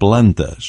plantas.